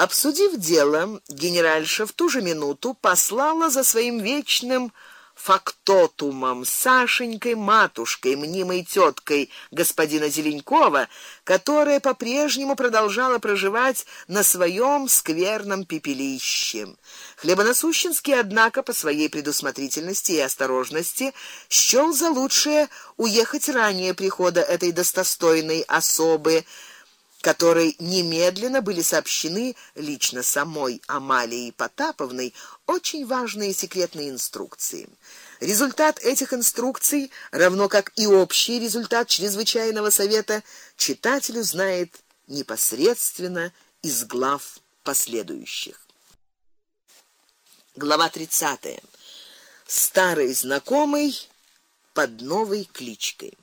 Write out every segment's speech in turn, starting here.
Обсудив дело, генеральша в ту же минуту послала за своим вечным фактотумом Сашенькой матушкой, мнимой теткой господина Зеленкова, которая по-прежнему продолжала проживать на своем скверном пепелище. Хлебоносущенский, однако, по своей предусмотрительности и осторожности счёл за лучшее уехать ранее прихода этой достойной особы которой немедленно были сообщены лично самой Амалии Потаповной очень важные секретные инструкции. Результат этих инструкций, равно как и общий результат чрезвычайного совета, читателю знает непосредственно из глав последующих. Глава 30. Старый знакомый под новой кличкой.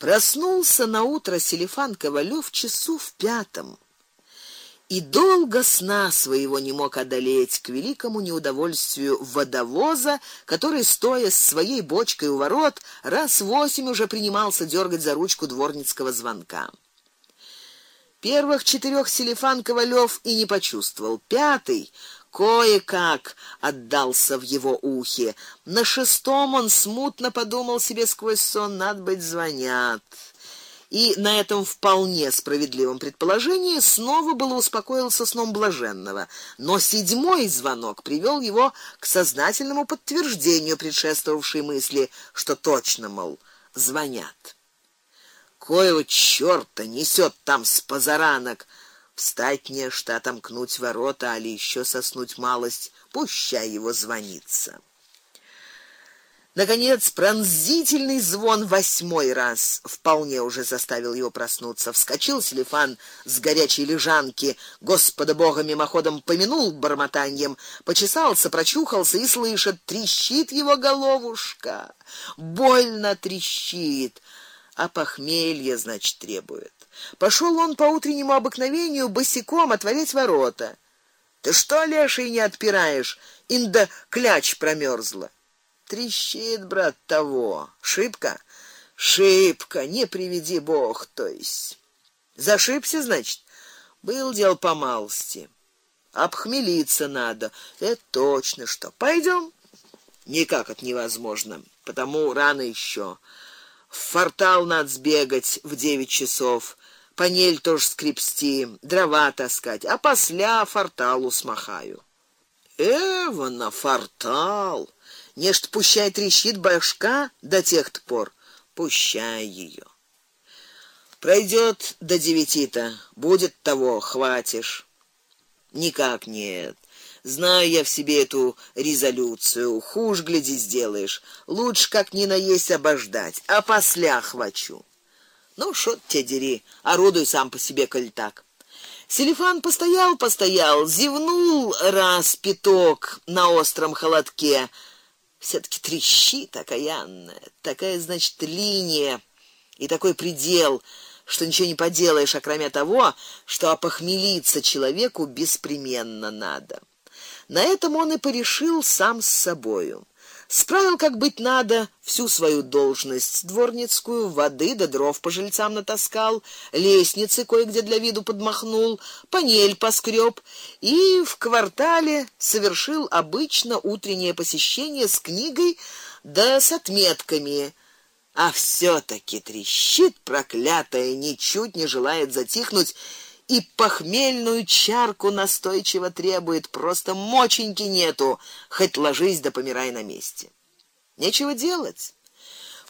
Проснулся на утро Селифан Ковалёв часу в пятом и долго сна своего не мог одолеть к великому неудовольствию водовоза, который стоя с своей бочкой у ворот раз восемь уже принимался дергать за ручку дворницкого звонка. Первых четырех Селифан Ковалёв и не почувствовал. Пятый кое-как отдался в его ухе. На шестом он смутно подумал себе сквозь сон: "Надо быть звонят". И на этом вполне справедливом предположении снова было успокоился сном блаженного. Но седьмой звонок привел его к сознательному подтверждению предшествовавшей мысли, что точно, мол, звонят. Коего чёрта несет там с позаранок? Встать не что отомкнуть ворота, али еще соснуть малость, пущай его звонится. Наконец, пронзительный звон восьмой раз вполне уже заставил его проснуться. Вскочил Селифан с горячей лежанки, Господа Бога мимоходом помянул бормотанием, почесался, прочухался и слышит: трещит его головушка. Больно трещит, а похмелье, значит, требует. Пошел он по утреннему обыкновению босиком отворять ворота. Ты что, леший, не отпираешь? Инда кляч промерзла. Трещит, брат, того. Шибко, шибко, не приведи Бог, то есть. Зашибся, значит. Был дел по малости. Обхмелиться надо. Это точно что. Пойдем. Никак это невозможно, потому рано еще. В фортал надо сбегать в девять часов панель тоже скрипсти, дрова таскать, а после форталу смахаю. Эва на фортал. Нечто пущай трещит башка до тех пор, пущай ее. Пройдет до девяти-то, будет того, хватишь. Никак нет. Знаю я в себе эту резолюцию. Хуже гляди сделаешь. Лучше как ни наесть обождать, а после хвачу. Ну что те дери, орудуй сам по себе, коль так. Селифан постоял, постоял, зевнул раз пяток на остром холодке. все таки трещит окаянная, такая, значит, линия и такой предел, что ничего не поделаешь, кроме того, что опохмелиться человеку беспременно надо. На этом он и порешил сам с собою. Справил, как быть надо, всю свою должность дворницкую, воды да дров по жильцам натаскал, лестницы кое-где для виду подмахнул, панель поскреб и в квартале совершил обычно утреннее посещение с книгой да с отметками. А все таки трещит проклятая, ничуть не желает затихнуть и похмельную чарку настойчиво требует, просто моченьки нету, хоть ложись да помирай на месте. Нечего делать.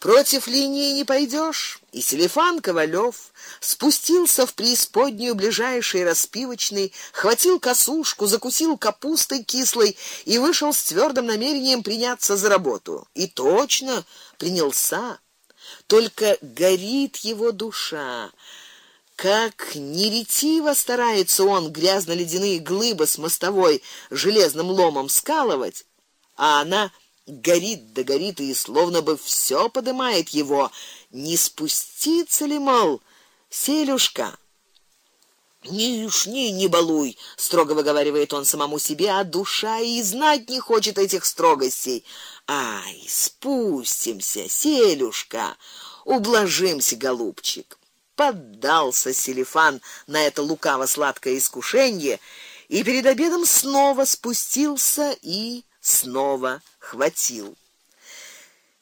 Против линии не пойдешь. И Селифан Ковалёв спустился в преисподнюю ближайшей распивочной, хватил косушку, закусил капустой кислой и вышел с твёрдым намерением приняться за работу. И точно принялся. Только горит его душа, как неретиво старается он грязно-ледяные глыбы с мостовой железным ломом скалывать, а она горит да горит и словно бы все поднимает его. Не спуститься ли, мол, селюшка? Не уж не, не балуй, строго выговаривает он самому себе, а душа и знать не хочет этих строгостей. Ай, спустимся, селюшка, ублажимся, голубчик. Поддался Селифан на это лукаво-сладкое искушение и перед обедом снова спустился и снова хватил.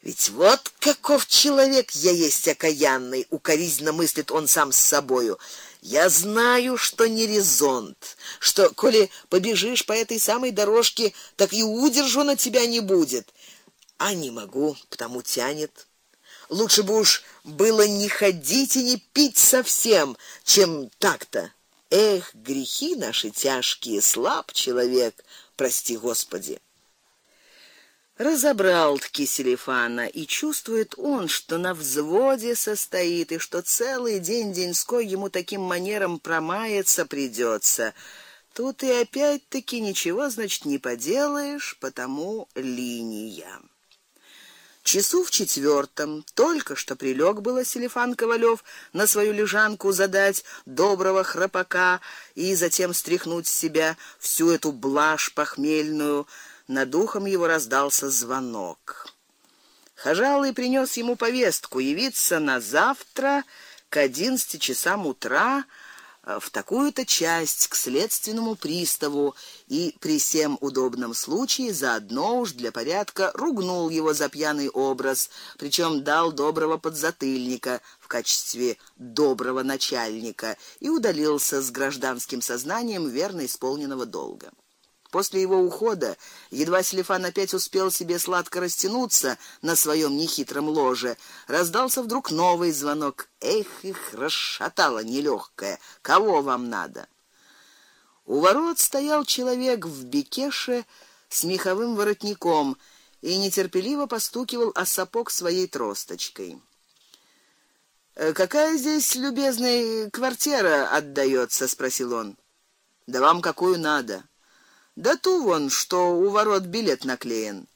Ведь вот каков человек я есть окаянный, укоризненно мыслит он сам с собою. Я знаю, что не резонт, что коли побежишь по этой самой дорожке, так и удержу на тебя не будет. А не могу, потому тянет. Лучше бы уж было не ходить и не пить совсем, чем так-то. Эх, грехи наши тяжкие, слаб человек, прости, Господи. Разобрал таки Селифана, и чувствует он, что на взводе состоит и что целый день деньской ему таким манером промаяться придется. Тут и опять-таки ничего, значит, не поделаешь, потому линия. Часу в четвертом только что прилег было Селифан Ковалев на свою лежанку задать доброго храпака и затем стряхнуть с себя всю эту блажь похмельную над ухом его раздался звонок. Хожалый принес ему повестку явиться на завтра к одиннадцати часам утра в такую-то часть к следственному приставу и при всем удобном случае заодно уж для порядка ругнул его за пьяный образ, причем дал доброго подзатыльника в качестве доброго начальника и удалился с гражданским сознанием верно исполненного долга. После его ухода едва Селифан опять успел себе сладко растянуться на своем нехитром ложе, раздался вдруг новый звонок. Эх, их расшатало нелегкое. Кого вам надо? У ворот стоял человек в бекеше с меховым воротником и нетерпеливо постукивал о сапог своей тросточкой. «Э, какая здесь любезная квартира отдаётся, спросил он. Да вам какую надо? Да ту вон, что у ворот билет наклеен.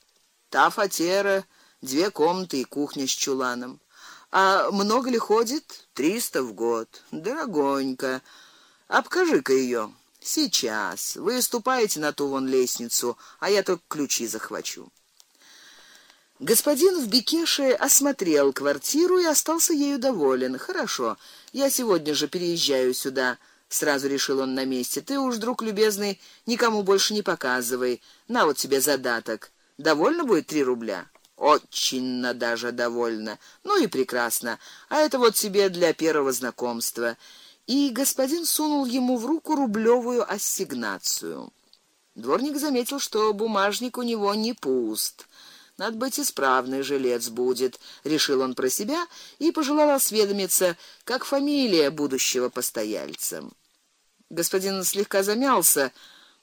Та фатера, две комнаты и кухня с чуланом. А много ли ходит? Триста в год. Дорогонько. Обкажи-ка ее. Сейчас. Вы ступаете на ту вон лестницу, а я только ключи захвачу. Господин в Бекеше осмотрел квартиру и остался ею доволен. Хорошо. Я сегодня же переезжаю сюда сразу решил он на месте. Ты уж, друг любезный, никому больше не показывай. На вот тебе задаток. Довольно будет три рубля. Очень даже довольно. Ну и прекрасно. А это вот тебе для первого знакомства. И господин сунул ему в руку рублевую ассигнацию. Дворник заметил, что бумажник у него не пуст. Надо быть исправный жилец будет, решил он про себя и пожелал осведомиться, как фамилия будущего постояльца. Господин слегка замялся,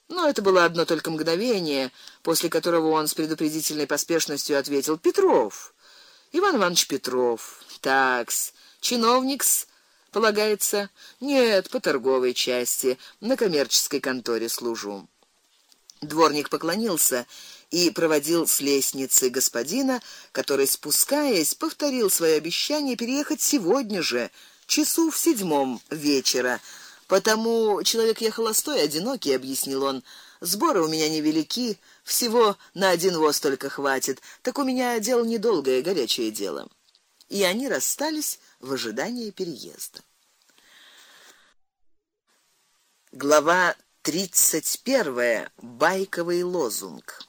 но это было одно только мгновение, после которого он с предупредительной поспешностью ответил: "Петров. Иван Иванович Петров. Такс, чиновникс, полагается? Нет, по торговой части, на коммерческой конторе служу". Дворник поклонился и проводил с лестницы господина, который спускаясь, повторил свое обещание переехать сегодня же, часу в седьмом вечера Потому человек я холостой, одинокий, объяснил он. Сборы у меня невелики, всего на один воз только хватит. Так у меня дело недолгое, горячее дело. И они расстались в ожидании переезда. Глава тридцать первая. Байковый лозунг.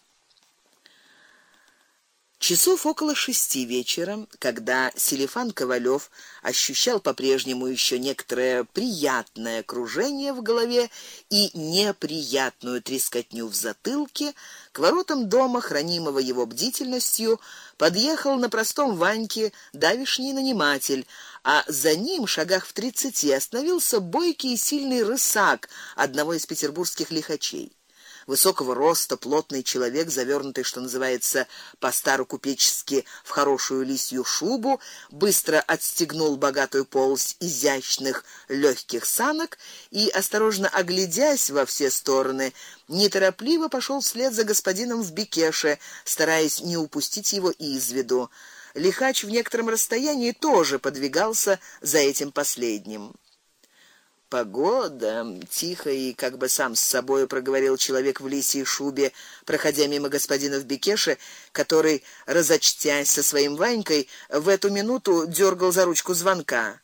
Часов около шести вечера, когда Селифан Ковалев ощущал по-прежнему еще некоторое приятное кружение в голове и неприятную трескотню в затылке, к воротам дома, хранимого его бдительностью, подъехал на простом ваньке давишний наниматель, а за ним, шагах в тридцати, остановился бойкий и сильный рысак одного из петербургских лихачей высокого роста, плотный человек, завернутый, что называется, по-старокупечески в хорошую лисью шубу, быстро отстегнул богатую полость изящных легких санок и осторожно оглядясь во все стороны, неторопливо пошел вслед за господином в бекеше, стараясь не упустить его из виду. Лихач в некотором расстоянии тоже подвигался за этим последним. Погода, тихо и как бы сам с собой проговорил человек в лисьей шубе, проходя мимо господина в бекеше, который, разочтясь со своим Ванькой, в эту минуту дергал за ручку звонка.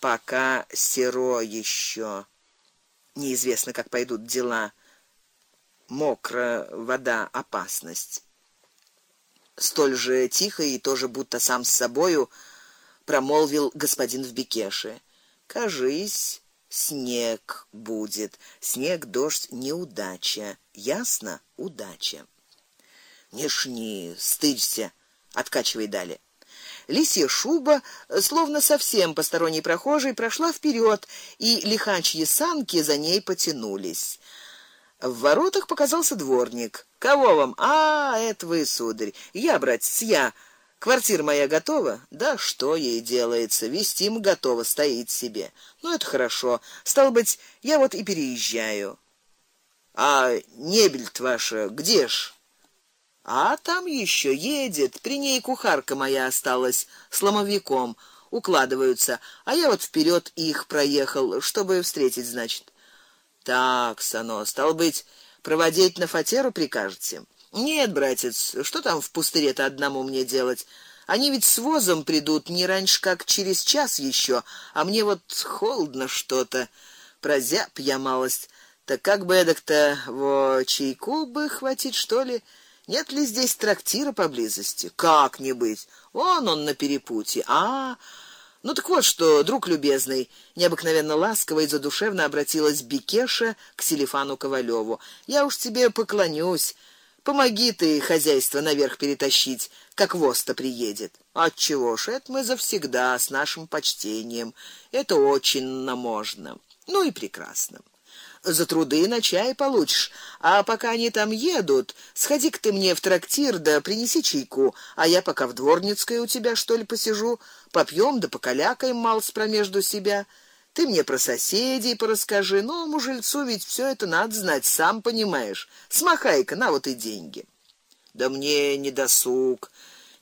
пока серо еще. Неизвестно, как пойдут дела. Мокрая вода опасность. Столь же тихо и тоже будто сам с собою промолвил господин в бекеше. Кажись, снег будет. Снег, дождь неудача. Ясно? Удача. Не шни, стыдься, откачивай далее. Лисья шуба, словно совсем посторонний прохожий, прошла вперед, и лихачьи санки за ней потянулись. В воротах показался дворник. Кого вам? А, это вы, сударь. Я, братец, я. Квартира моя готова? Да что ей делается? Вестим готова, стоит себе. Ну это хорошо. Стал быть, я вот и переезжаю. А небель ваша где ж? А там еще едет, при ней кухарка моя осталась с ломовиком, укладываются, а я вот вперед их проехал, чтобы встретить, значит. Так, сано, стал быть, проводить на фатеру прикажете? Нет, братец, что там в пустыре-то одному мне делать? Они ведь с возом придут не раньше, как через час еще, а мне вот холодно что-то. Прозяб я малость. Так как бы эдак-то во чайку бы хватить, что ли? Нет ли здесь трактира поблизости? Как не быть? Вон он на перепутье. А, ну так вот что, друг любезный, необыкновенно ласково и задушевно обратилась Бекеша к Селифану Ковалёву. Я уж тебе поклонюсь. Помоги ты хозяйство наверх перетащить, как воста приедет. От чего ж это мы завсегда с нашим почтением. Это очень наможно. Ну и прекрасно за труды на чай получишь. А пока они там едут, сходи-ка ты мне в трактир да принеси чайку, а я пока в дворницкой у тебя что ли посижу, попьем да покалякаем мал промежду себя. Ты мне про соседей порасскажи, но мужельцу ведь все это надо знать, сам понимаешь. Смахай-ка на вот и деньги. Да мне не досуг.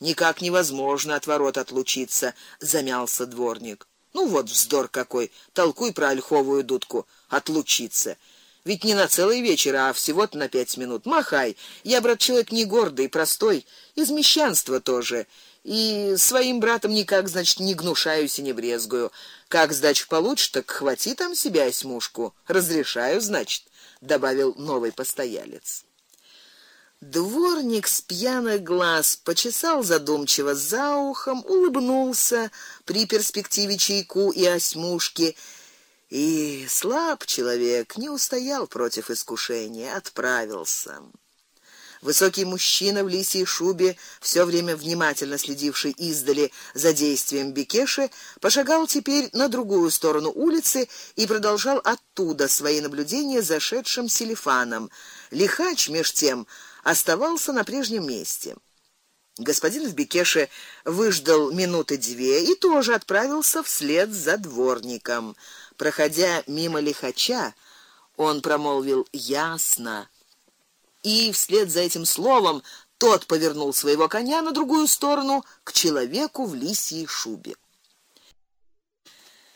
Никак невозможно от ворот отлучиться, замялся дворник. Ну вот вздор какой. Толкуй про ольховую дудку отлучиться. Ведь не на целый вечер, а всего-то на пять минут. Махай. Я брат человек не гордый, простой, из мещанства тоже. И своим братом никак, значит, не гнушаюсь и не брезгую. Как сдачу получишь, так хвати там себя осьмушку. Разрешаю, значит, добавил новый постоялец. Дворник с пьяных глаз почесал задумчиво за ухом, улыбнулся при перспективе чайку и осьмушки и слаб человек, не устоял против искушения, отправился. Высокий мужчина в лисьей шубе, все время внимательно следивший издали за действием Бекеши, пошагал теперь на другую сторону улицы и продолжал оттуда свои наблюдения за шедшим Селифаном. Лихач меж тем оставался на прежнем месте. Господин в Бекеше выждал минуты две и тоже отправился вслед за дворником. Проходя мимо лихача, он промолвил: "Ясно". И вслед за этим словом тот повернул своего коня на другую сторону к человеку в лисьей шубе.